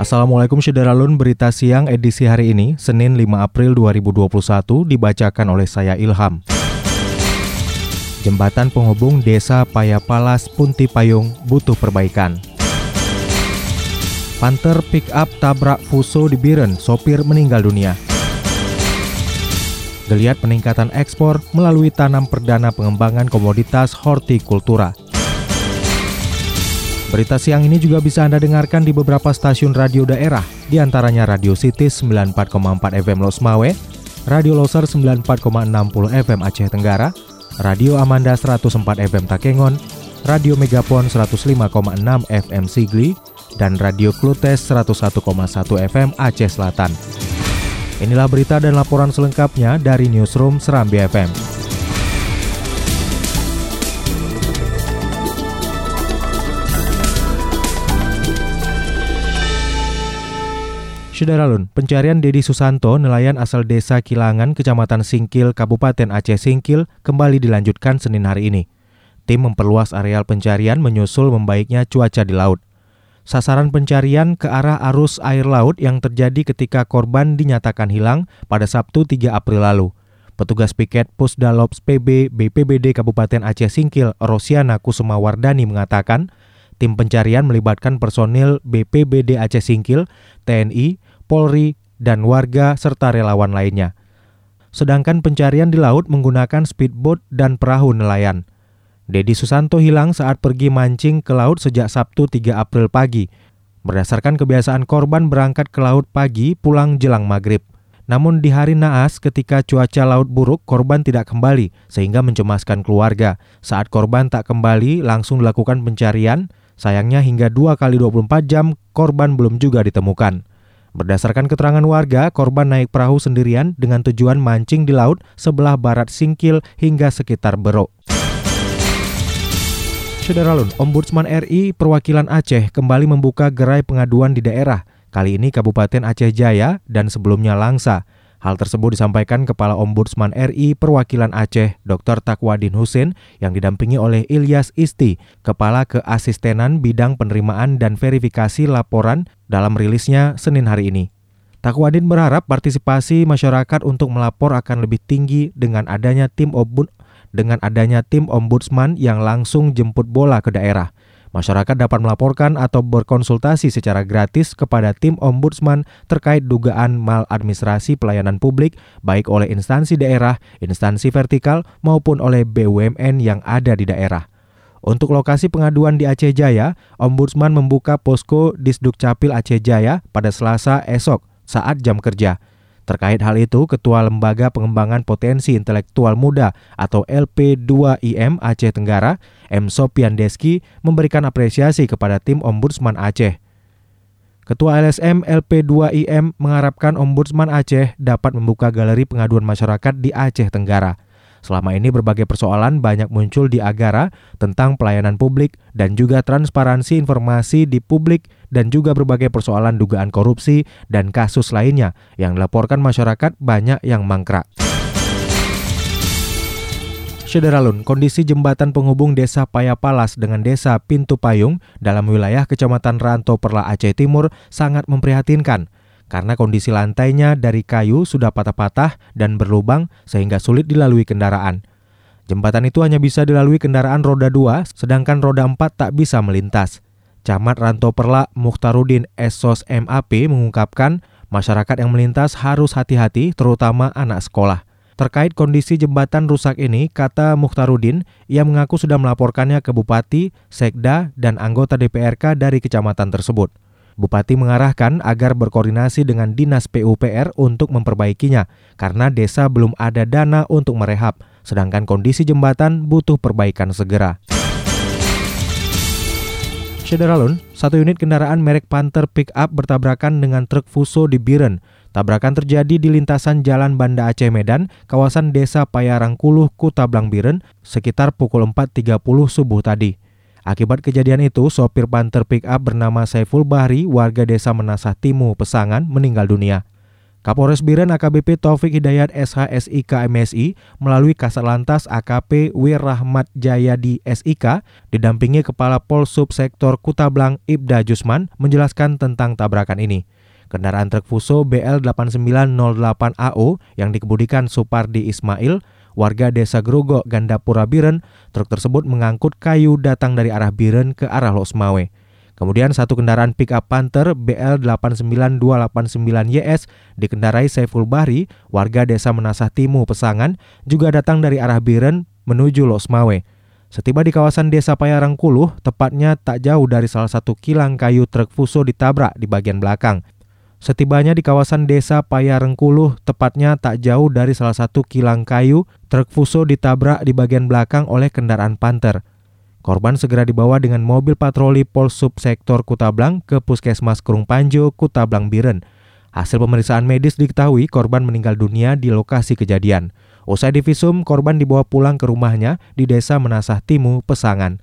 Assalamualaikum Syederalun, berita siang edisi hari ini, Senin 5 April 2021, dibacakan oleh saya Ilham. Jembatan penghubung Desa Payapalas Punti Payung butuh perbaikan. Panther pick up tabrak Fuso di Biren, sopir meninggal dunia. Geliat peningkatan ekspor melalui tanam perdana pengembangan komoditas hortikultura. Berita siang ini juga bisa Anda dengarkan di beberapa stasiun radio daerah, di antaranya Radio City 94,4 FM Losmawe, Radio Loser 94,60 FM Aceh Tenggara, Radio Amanda 104 FM Takengon, Radio Megapon 105,6 FM Sigli, dan Radio Klutes 101,1 FM Aceh Selatan. Inilah berita dan laporan selengkapnya dari Newsroom Serambi FM. Syederalun, pencarian Dedi Susanto, nelayan asal desa Kilangan, Kecamatan Singkil, Kabupaten Aceh Singkil, kembali dilanjutkan Senin hari ini. Tim memperluas areal pencarian menyusul membaiknya cuaca di laut. Sasaran pencarian ke arah arus air laut yang terjadi ketika korban dinyatakan hilang pada Sabtu 3 April lalu. Petugas piket Pusdalops PB BPBD Kabupaten Aceh Singkil, Rosiana Kusumawardani mengatakan, tim pencarian melibatkan personil BPBD Aceh Singkil, TNI, Polri, dan warga serta relawan lainnya. Sedangkan pencarian di laut menggunakan speedboat dan perahu nelayan. Dedi Susanto hilang saat pergi mancing ke laut sejak Sabtu 3 April pagi. Berdasarkan kebiasaan korban berangkat ke laut pagi pulang jelang maghrib. Namun di hari naas ketika cuaca laut buruk korban tidak kembali sehingga mencemaskan keluarga. Saat korban tak kembali langsung dilakukan pencarian. Sayangnya hingga 2 kali 24 jam korban belum juga ditemukan. Berdasarkan keterangan warga, korban naik perahu sendirian dengan tujuan mancing di laut sebelah barat Singkil hingga sekitar Berok. Sederalun, Ombudsman RI perwakilan Aceh kembali membuka gerai pengaduan di daerah, kali ini Kabupaten Aceh Jaya dan sebelumnya Langsa. Hal tersebut disampaikan Kepala Ombudsman RI Perwakilan Aceh, Dr. Takwadin Husin, yang didampingi oleh Ilyas Isti, Kepala Keasistenan Bidang Penerimaan dan Verifikasi Laporan dalam rilisnya Senin hari ini. Takwadin berharap partisipasi masyarakat untuk melapor akan lebih tinggi dengan adanya tim ombud dengan adanya tim ombudsman yang langsung jemput bola ke daerah. Masyarakat dapat melaporkan atau berkonsultasi secara gratis kepada tim ombudsman terkait dugaan maladministrasi pelayanan publik baik oleh instansi daerah, instansi vertikal maupun oleh BUMN yang ada di daerah. Untuk lokasi pengaduan di Aceh Jaya, Ombudsman membuka posko di Sdukcapil Aceh Jaya pada Selasa esok saat jam kerja. Terkait hal itu, Ketua Lembaga Pengembangan Potensi Intelektual Muda atau LP2IM Aceh Tenggara, M. Sopian Deski, memberikan apresiasi kepada tim Ombudsman Aceh. Ketua LSM LP2IM mengharapkan Ombudsman Aceh dapat membuka galeri pengaduan masyarakat di Aceh Tenggara. Selama ini berbagai persoalan banyak muncul di Agara tentang pelayanan publik dan juga transparansi informasi di publik dan juga berbagai persoalan dugaan korupsi dan kasus lainnya yang dilaporkan masyarakat banyak yang mangkrak. Sederalun, kondisi jembatan penghubung desa Payapalas dengan desa Pintu Payung dalam wilayah Kecamatan Ranto Perla Aceh Timur sangat memprihatinkan karena kondisi lantainya dari kayu sudah patah-patah dan berlubang sehingga sulit dilalui kendaraan. Jembatan itu hanya bisa dilalui kendaraan roda 2, sedangkan roda 4 tak bisa melintas. Camat Ranto Perla Mukhtarudin Esos MAP mengungkapkan masyarakat yang melintas harus hati-hati terutama anak sekolah. Terkait kondisi jembatan rusak ini, kata Mukhtarudin, ia mengaku sudah melaporkannya ke Bupati, Sekda, dan anggota DPRK dari kecamatan tersebut. Bupati mengarahkan agar berkoordinasi dengan Dinas PUPR untuk memperbaikinya karena desa belum ada dana untuk merehab, sedangkan kondisi jembatan butuh perbaikan segera. Syederalun, satu unit kendaraan merek Panther pick-up bertabrakan dengan truk Fuso di Biren. Tabrakan terjadi di lintasan Jalan Banda Aceh Medan, kawasan Desa Payarangkuluh, Kutablang Biren, sekitar pukul 4.30 subuh tadi. Akibat kejadian itu, sopir Panther pick-up bernama Saiful Bahri, warga desa Menasah Timu, Pesangan, meninggal dunia. Kapolres Biren AKBP Taufik Hidayat SHSIK MSI melalui Kasat Lantas AKP W. Rahmat Jayadi SIK didampingi Kepala Polsub Sektor Kutablang Ibda Jusman menjelaskan tentang tabrakan ini. Kendaraan truk Fuso BL8908AO yang dikemudikan Supardi Ismail, warga desa Grogo, Gandapura Biren, truk tersebut mengangkut kayu datang dari arah Biren ke arah Losmawe. Kemudian satu kendaraan pick-up Panther BL8929YS dikendarai Saiful Bahri, warga desa Menasah Timu, Pesangan, juga datang dari arah Biren menuju Losmawe. Setiba di kawasan desa Payarangkuluh, tepatnya tak jauh dari salah satu kilang kayu truk Fuso ditabrak di bagian belakang. Setibanya di kawasan desa Payarengkuluh, tepatnya tak jauh dari salah satu kilang kayu, truk Fuso ditabrak di bagian belakang oleh kendaraan Panther. Korban segera dibawa dengan mobil patroli Polsub Sektor Kutablang ke Puskesmas Kerung Panjo, Kutablang Biren. Hasil pemeriksaan medis diketahui korban meninggal dunia di lokasi kejadian. Usai divisum, korban dibawa pulang ke rumahnya di Desa Menasah Timu, Pesangan.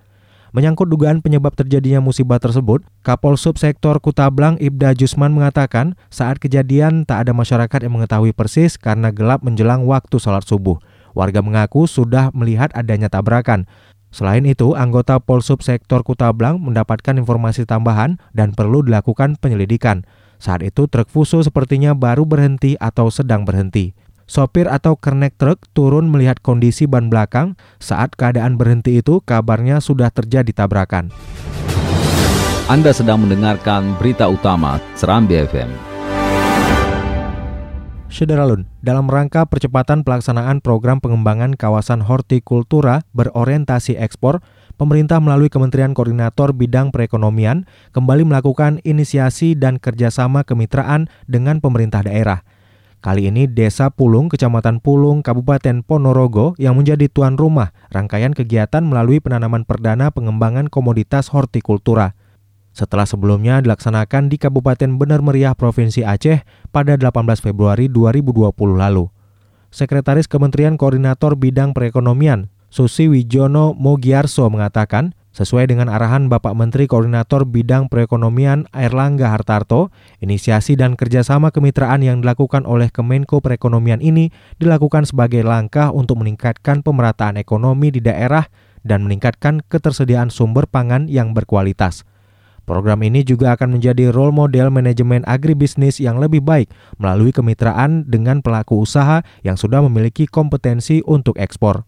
Menyangkut dugaan penyebab terjadinya musibah tersebut, Kapol Subsektor Kutablang Ibda Jusman mengatakan saat kejadian tak ada masyarakat yang mengetahui persis karena gelap menjelang waktu sholat subuh. Warga mengaku sudah melihat adanya tabrakan. Selain itu, anggota Polsub Sektor Kutablang mendapatkan informasi tambahan dan perlu dilakukan penyelidikan. Saat itu truk Fuso sepertinya baru berhenti atau sedang berhenti. Sopir atau kernek truk turun melihat kondisi ban belakang. Saat keadaan berhenti itu, kabarnya sudah terjadi tabrakan. Anda sedang mendengarkan berita utama Serambi FM. Syederalun, dalam rangka percepatan pelaksanaan program pengembangan kawasan hortikultura berorientasi ekspor, pemerintah melalui Kementerian Koordinator Bidang Perekonomian kembali melakukan inisiasi dan kerjasama kemitraan dengan pemerintah daerah. Kali ini Desa Pulung, Kecamatan Pulung, Kabupaten Ponorogo yang menjadi tuan rumah rangkaian kegiatan melalui penanaman perdana pengembangan komoditas hortikultura setelah sebelumnya dilaksanakan di Kabupaten Bener Meriah Provinsi Aceh pada 18 Februari 2020 lalu. Sekretaris Kementerian Koordinator Bidang Perekonomian, Susi Wijono Mogiarso mengatakan, sesuai dengan arahan Bapak Menteri Koordinator Bidang Perekonomian Airlangga Hartarto, inisiasi dan kerjasama kemitraan yang dilakukan oleh Kemenko Perekonomian ini dilakukan sebagai langkah untuk meningkatkan pemerataan ekonomi di daerah dan meningkatkan ketersediaan sumber pangan yang berkualitas. Program ini juga akan menjadi role model manajemen agribisnis yang lebih baik melalui kemitraan dengan pelaku usaha yang sudah memiliki kompetensi untuk ekspor.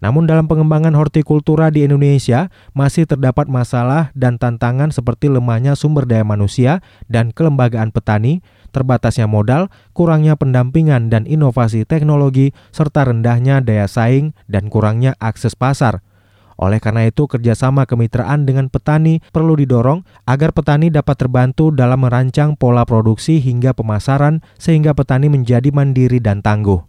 Namun dalam pengembangan hortikultura di Indonesia masih terdapat masalah dan tantangan seperti lemahnya sumber daya manusia dan kelembagaan petani, terbatasnya modal, kurangnya pendampingan dan inovasi teknologi, serta rendahnya daya saing dan kurangnya akses pasar. Oleh karena itu, kerjasama kemitraan dengan petani perlu didorong agar petani dapat terbantu dalam merancang pola produksi hingga pemasaran sehingga petani menjadi mandiri dan tangguh.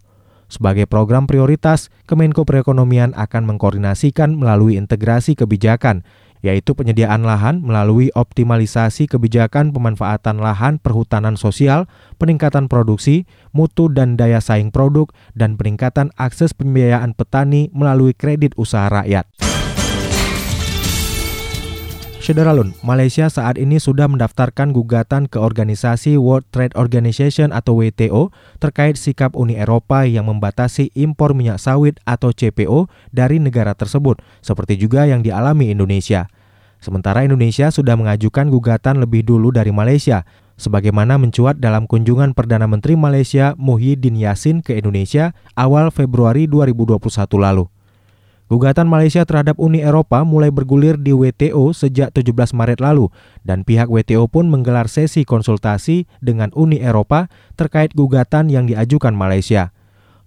Sebagai program prioritas, Kemenko Perekonomian akan mengkoordinasikan melalui integrasi kebijakan, yaitu penyediaan lahan melalui optimalisasi kebijakan pemanfaatan lahan perhutanan sosial, peningkatan produksi, mutu dan daya saing produk, dan peningkatan akses pembiayaan petani melalui kredit usaha rakyat. Syederalun, Malaysia saat ini sudah mendaftarkan gugatan ke organisasi World Trade Organization atau WTO terkait sikap Uni Eropa yang membatasi impor minyak sawit atau CPO dari negara tersebut, seperti juga yang dialami Indonesia. Sementara Indonesia sudah mengajukan gugatan lebih dulu dari Malaysia, sebagaimana mencuat dalam kunjungan Perdana Menteri Malaysia Muhyiddin Yassin ke Indonesia awal Februari 2021 lalu. Gugatan Malaysia terhadap Uni Eropa mulai bergulir di WTO sejak 17 Maret lalu dan pihak WTO pun menggelar sesi konsultasi dengan Uni Eropa terkait gugatan yang diajukan Malaysia.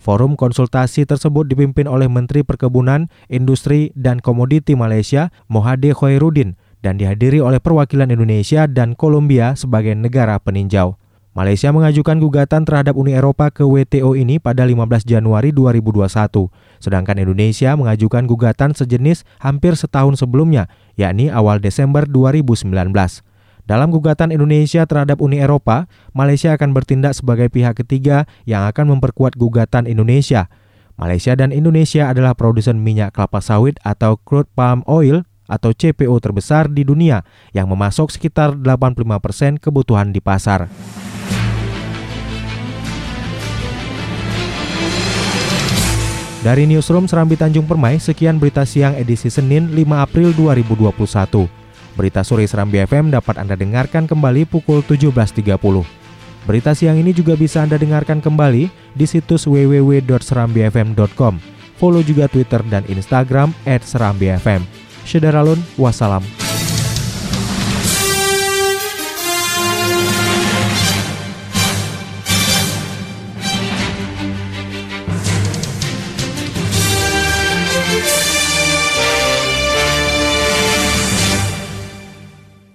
Forum konsultasi tersebut dipimpin oleh Menteri Perkebunan, Industri, dan Komoditi Malaysia, Mohade Khairuddin, dan dihadiri oleh perwakilan Indonesia dan Kolombia sebagai negara peninjau. Malaysia mengajukan gugatan terhadap Uni Eropa ke WTO ini pada 15 Januari 2021, sedangkan Indonesia mengajukan gugatan sejenis hampir setahun sebelumnya, yakni awal Desember 2019. Dalam gugatan Indonesia terhadap Uni Eropa, Malaysia akan bertindak sebagai pihak ketiga yang akan memperkuat gugatan Indonesia. Malaysia dan Indonesia adalah produsen minyak kelapa sawit atau crude palm oil atau CPO terbesar di dunia yang memasok sekitar 85% kebutuhan di pasar. Dari Newsroom Serambi Tanjung Permai, sekian berita siang edisi Senin 5 April 2021. Berita sore Serambi FM dapat Anda dengarkan kembali pukul 17.30. Berita siang ini juga bisa Anda dengarkan kembali di situs www.serambifm.com. Follow juga Twitter dan Instagram @serambifm. Syederalun, wassalam.